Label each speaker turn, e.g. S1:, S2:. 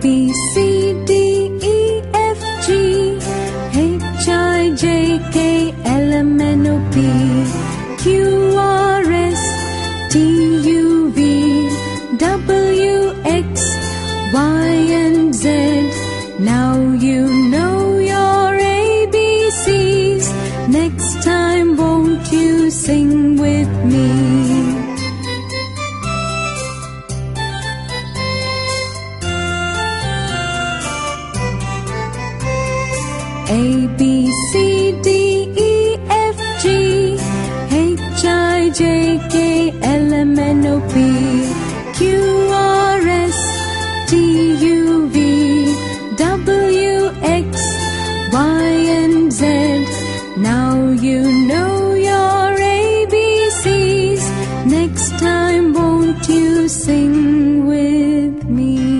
S1: B C D E F G H I J K L M N O P Q R S T U V W X Y and Z. Now you know A B C D E F G H I J K L M N O P Q R S T U V W X Y and Z. Now you know your ABCs. Next time, won't you sing with me?